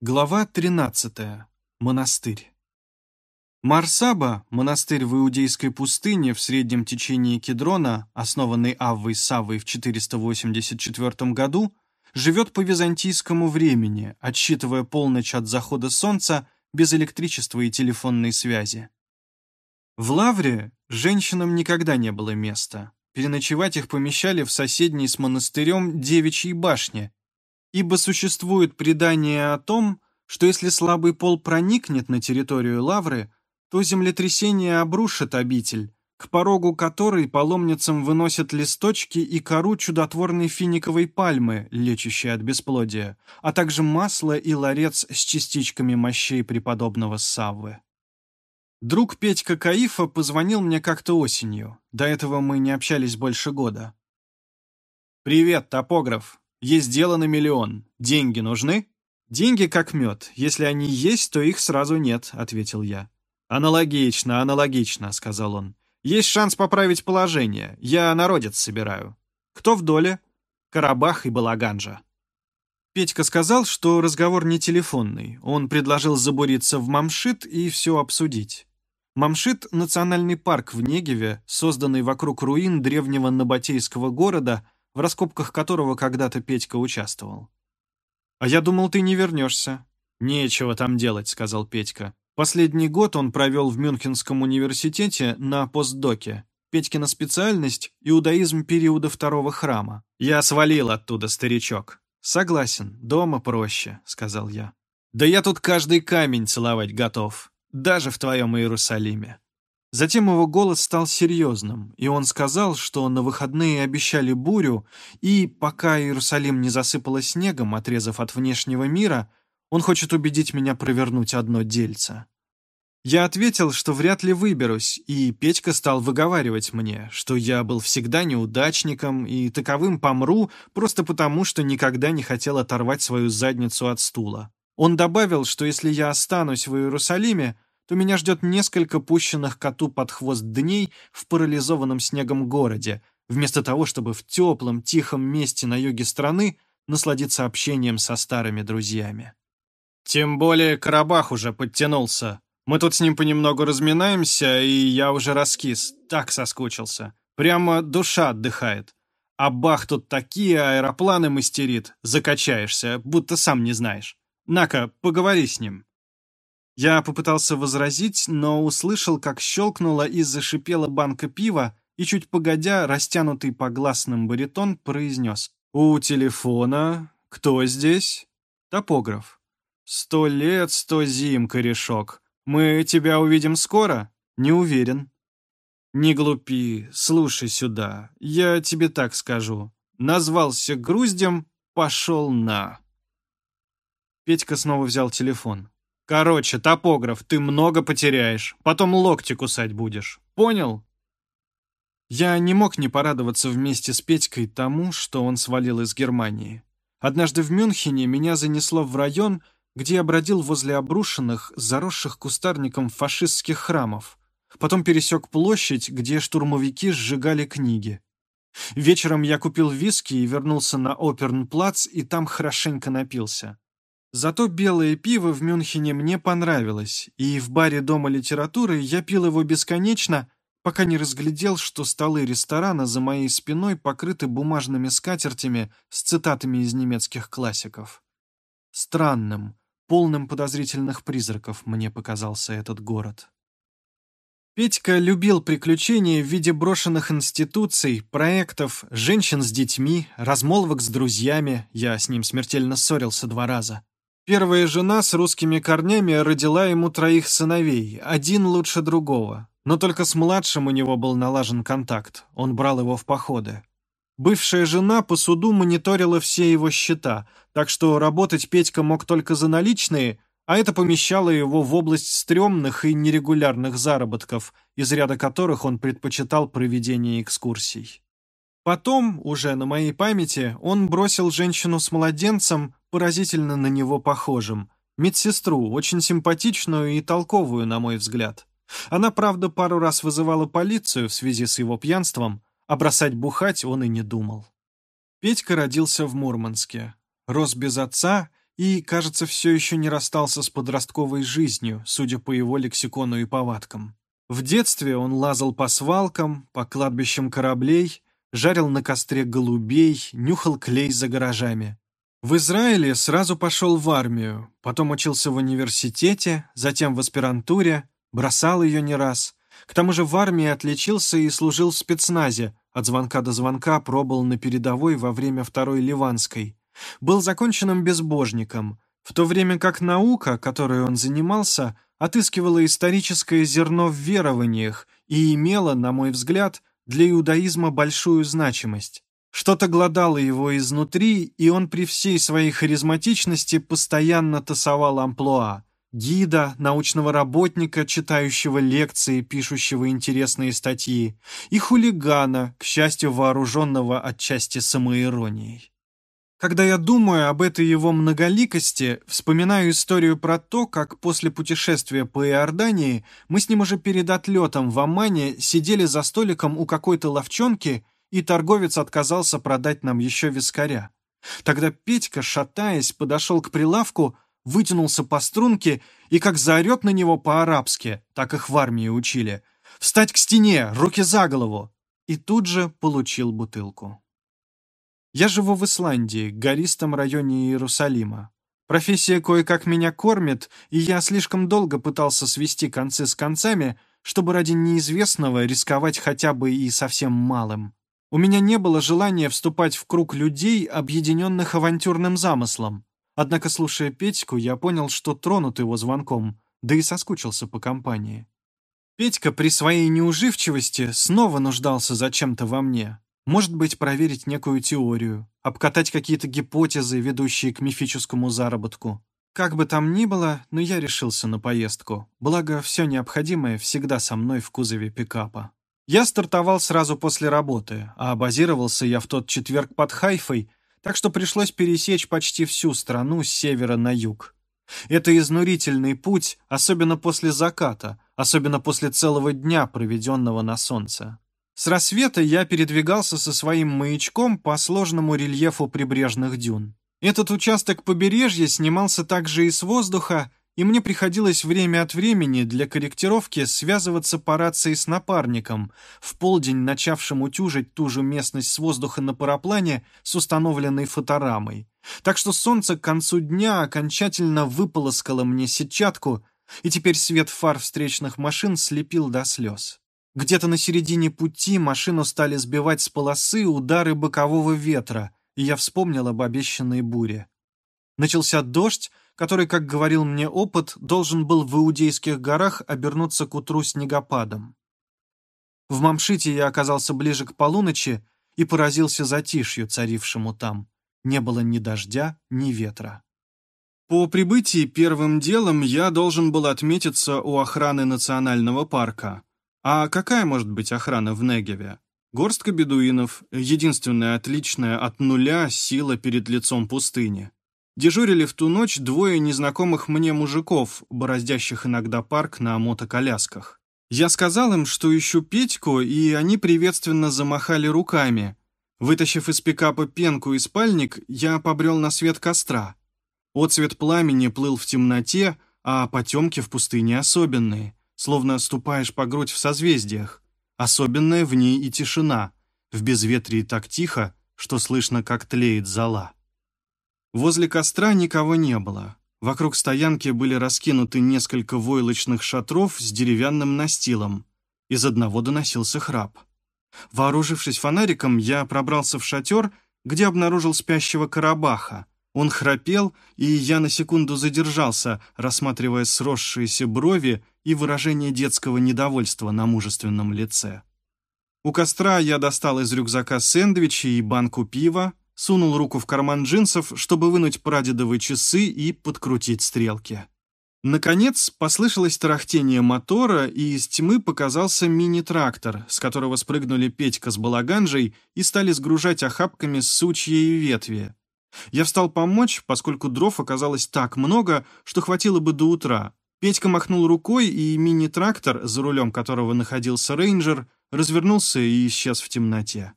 Глава 13. Монастырь. Марсаба, монастырь в Иудейской пустыне в среднем течении Кедрона, основанный Аввой Саввой в 484 году, живет по византийскому времени, отсчитывая полночь от захода солнца без электричества и телефонной связи. В Лавре женщинам никогда не было места. Переночевать их помещали в соседней с монастырем девичьей башне, ибо существует предание о том, что если слабый пол проникнет на территорию лавры, то землетрясение обрушит обитель, к порогу которой паломницам выносят листочки и кору чудотворной финиковой пальмы, лечащей от бесплодия, а также масло и ларец с частичками мощей преподобного Саввы. Друг Петька Каифа позвонил мне как-то осенью. До этого мы не общались больше года. «Привет, топограф. Есть дело на миллион. Деньги нужны?» «Деньги как мед. Если они есть, то их сразу нет», — ответил я. «Аналогично, аналогично», — сказал он. «Есть шанс поправить положение. Я народец собираю. Кто в доле?» «Карабах и Балаганжа». Петька сказал, что разговор не телефонный. Он предложил забуриться в Мамшит и все обсудить. Мамшит — национальный парк в Негеве, созданный вокруг руин древнего набатейского города — в раскопках которого когда-то Петька участвовал. «А я думал, ты не вернешься». «Нечего там делать», — сказал Петька. Последний год он провел в Мюнхенском университете на постдоке. Петькина специальность — иудаизм периода второго храма. «Я свалил оттуда, старичок». «Согласен, дома проще», — сказал я. «Да я тут каждый камень целовать готов, даже в твоем Иерусалиме». Затем его голос стал серьезным, и он сказал, что на выходные обещали бурю, и, пока Иерусалим не засыпало снегом, отрезав от внешнего мира, он хочет убедить меня провернуть одно дельце. Я ответил, что вряд ли выберусь, и Петька стал выговаривать мне, что я был всегда неудачником и таковым помру просто потому, что никогда не хотел оторвать свою задницу от стула. Он добавил, что если я останусь в Иерусалиме, то меня ждет несколько пущенных коту под хвост дней в парализованном снегом городе, вместо того, чтобы в теплом, тихом месте на юге страны насладиться общением со старыми друзьями. Тем более Карабах уже подтянулся. Мы тут с ним понемногу разминаемся, и я уже раскис, так соскучился. Прямо душа отдыхает. А Бах тут такие аэропланы мастерит, закачаешься, будто сам не знаешь. На-ка, поговори с ним. Я попытался возразить, но услышал, как щелкнула и зашипела банка пива, и чуть погодя, растянутый по гласным баритон произнес. «У телефона? Кто здесь?» «Топограф». «Сто лет, сто зим, корешок. Мы тебя увидим скоро?» «Не уверен». «Не глупи, слушай сюда. Я тебе так скажу. Назвался груздем, пошел на». Петька снова взял телефон. Короче, топограф, ты много потеряешь. Потом локти кусать будешь. Понял? Я не мог не порадоваться вместе с Петькой тому, что он свалил из Германии. Однажды в Мюнхене меня занесло в район, где я бродил возле обрушенных, заросших кустарником фашистских храмов. Потом пересек площадь, где штурмовики сжигали книги. Вечером я купил виски и вернулся на Опернплац, и там хорошенько напился. Зато белое пиво в Мюнхене мне понравилось, и в баре Дома литературы я пил его бесконечно, пока не разглядел, что столы ресторана за моей спиной покрыты бумажными скатертями с цитатами из немецких классиков. Странным, полным подозрительных призраков мне показался этот город. Петька любил приключения в виде брошенных институций, проектов, женщин с детьми, размолвок с друзьями, я с ним смертельно ссорился два раза. Первая жена с русскими корнями родила ему троих сыновей, один лучше другого. Но только с младшим у него был налажен контакт, он брал его в походы. Бывшая жена по суду мониторила все его счета, так что работать Петька мог только за наличные, а это помещало его в область стрёмных и нерегулярных заработков, из ряда которых он предпочитал проведение экскурсий. Потом, уже на моей памяти, он бросил женщину с младенцем, поразительно на него похожим, медсестру, очень симпатичную и толковую, на мой взгляд. Она, правда, пару раз вызывала полицию в связи с его пьянством, а бросать бухать он и не думал. Петька родился в Мурманске. Рос без отца и, кажется, все еще не расстался с подростковой жизнью, судя по его лексикону и повадкам. В детстве он лазал по свалкам, по кладбищам кораблей, жарил на костре голубей, нюхал клей за гаражами. В Израиле сразу пошел в армию, потом учился в университете, затем в аспирантуре, бросал ее не раз. К тому же в армии отличился и служил в спецназе, от звонка до звонка пробыл на передовой во время Второй Ливанской. Был законченным безбожником, в то время как наука, которой он занимался, отыскивала историческое зерно в верованиях и имела, на мой взгляд, для иудаизма большую значимость. Что-то глодало его изнутри, и он при всей своей харизматичности постоянно тасовал амплуа. Гида, научного работника, читающего лекции, пишущего интересные статьи, и хулигана, к счастью, вооруженного отчасти самоиронией. Когда я думаю об этой его многоликости, вспоминаю историю про то, как после путешествия по Иордании мы с ним уже перед отлетом в Аммане сидели за столиком у какой-то ловчонки, и торговец отказался продать нам еще вискаря. Тогда Петька, шатаясь, подошел к прилавку, вытянулся по струнке и как заорет на него по-арабски, так их в армии учили, «Встать к стене, руки за голову!» и тут же получил бутылку. Я живу в Исландии, гористом районе Иерусалима. Профессия кое-как меня кормит, и я слишком долго пытался свести концы с концами, чтобы ради неизвестного рисковать хотя бы и совсем малым. У меня не было желания вступать в круг людей, объединенных авантюрным замыслом. Однако, слушая Петьку, я понял, что тронут его звонком, да и соскучился по компании. Петька при своей неуживчивости снова нуждался зачем-то во мне. Может быть, проверить некую теорию, обкатать какие-то гипотезы, ведущие к мифическому заработку. Как бы там ни было, но я решился на поездку. Благо, все необходимое всегда со мной в кузове пикапа. Я стартовал сразу после работы, а базировался я в тот четверг под Хайфой, так что пришлось пересечь почти всю страну с севера на юг. Это изнурительный путь, особенно после заката, особенно после целого дня, проведенного на солнце. С рассвета я передвигался со своим маячком по сложному рельефу прибрежных дюн. Этот участок побережья снимался также и с воздуха, и мне приходилось время от времени для корректировки связываться по рации с напарником, в полдень начавшим утюжить ту же местность с воздуха на параплане с установленной фоторамой. Так что солнце к концу дня окончательно выполоскало мне сетчатку, и теперь свет фар встречных машин слепил до слез. Где-то на середине пути машину стали сбивать с полосы удары бокового ветра, и я вспомнил об обещанной буре. Начался дождь, который, как говорил мне опыт, должен был в Иудейских горах обернуться к утру снегопадом. В Мамшите я оказался ближе к полуночи и поразился затишью, царившему там. Не было ни дождя, ни ветра. По прибытии первым делом я должен был отметиться у охраны национального парка. А какая может быть охрана в Негеве? Горстка бедуинов, единственная отличная от нуля сила перед лицом пустыни. Дежурили в ту ночь двое незнакомых мне мужиков, бороздящих иногда парк на мотоколясках. Я сказал им, что ищу Петьку, и они приветственно замахали руками. Вытащив из пикапа пенку и спальник, я побрел на свет костра. Отцвет пламени плыл в темноте, а потемки в пустыне особенные словно ступаешь по грудь в созвездиях. Особенная в ней и тишина. В безветрии так тихо, что слышно, как тлеет зола. Возле костра никого не было. Вокруг стоянки были раскинуты несколько войлочных шатров с деревянным настилом. Из одного доносился храп. Вооружившись фонариком, я пробрался в шатер, где обнаружил спящего Карабаха. Он храпел, и я на секунду задержался, рассматривая сросшиеся брови и выражение детского недовольства на мужественном лице. У костра я достал из рюкзака сэндвичи и банку пива, сунул руку в карман джинсов, чтобы вынуть прадедовые часы и подкрутить стрелки. Наконец, послышалось тарахтение мотора, и из тьмы показался мини-трактор, с которого спрыгнули Петька с балаганжей и стали сгружать охапками сучья и ветви. Я встал помочь, поскольку дров оказалось так много, что хватило бы до утра, Петька махнул рукой, и мини-трактор, за рулем которого находился рейнджер, развернулся и исчез в темноте.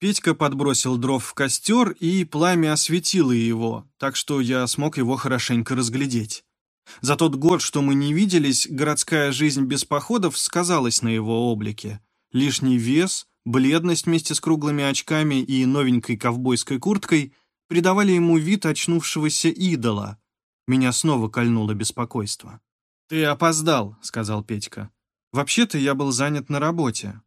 Петька подбросил дров в костер, и пламя осветило его, так что я смог его хорошенько разглядеть. За тот год, что мы не виделись, городская жизнь без походов сказалась на его облике. Лишний вес, бледность вместе с круглыми очками и новенькой ковбойской курткой придавали ему вид очнувшегося идола. Меня снова кольнуло беспокойство. «Ты опоздал», — сказал Петька. «Вообще-то я был занят на работе».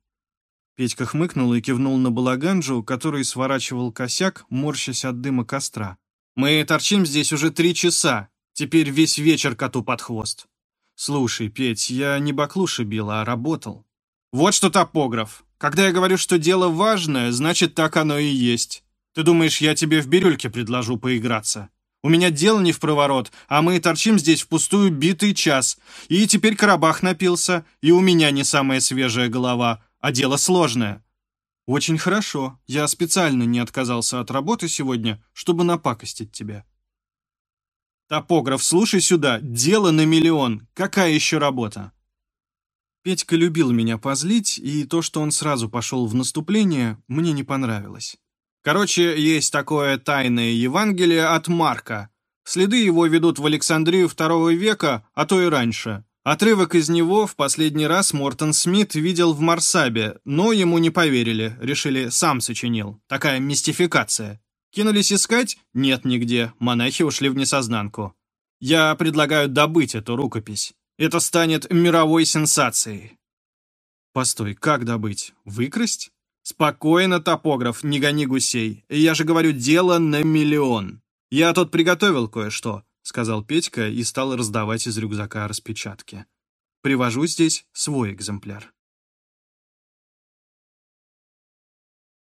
Петька хмыкнул и кивнул на балаганджу, который сворачивал косяк, морщась от дыма костра. «Мы торчим здесь уже три часа. Теперь весь вечер коту под хвост. Слушай, Петь, я не баклуши бил, а работал. Вот что топограф. Когда я говорю, что дело важное, значит, так оно и есть. Ты думаешь, я тебе в бирюльке предложу поиграться? У меня дело не в проворот, а мы торчим здесь впустую битый час. И теперь Карабах напился, и у меня не самая свежая голова, а дело сложное. Очень хорошо. Я специально не отказался от работы сегодня, чтобы напакостить тебя. «Топограф, слушай сюда, дело на миллион. Какая еще работа?» Петька любил меня позлить, и то, что он сразу пошел в наступление, мне не понравилось. Короче, есть такое тайное Евангелие от Марка. Следы его ведут в Александрию II века, а то и раньше. Отрывок из него в последний раз Мортон Смит видел в Марсабе, но ему не поверили, решили, сам сочинил. Такая мистификация. Кинулись искать? Нет нигде. Монахи ушли в несознанку. Я предлагаю добыть эту рукопись. Это станет мировой сенсацией. Постой, как добыть? Выкрасть? Спокойно, топограф, не гони гусей. Я же говорю, дело на миллион. Я тут приготовил кое-что, сказал Петька и стал раздавать из рюкзака распечатки. Привожу здесь свой экземпляр.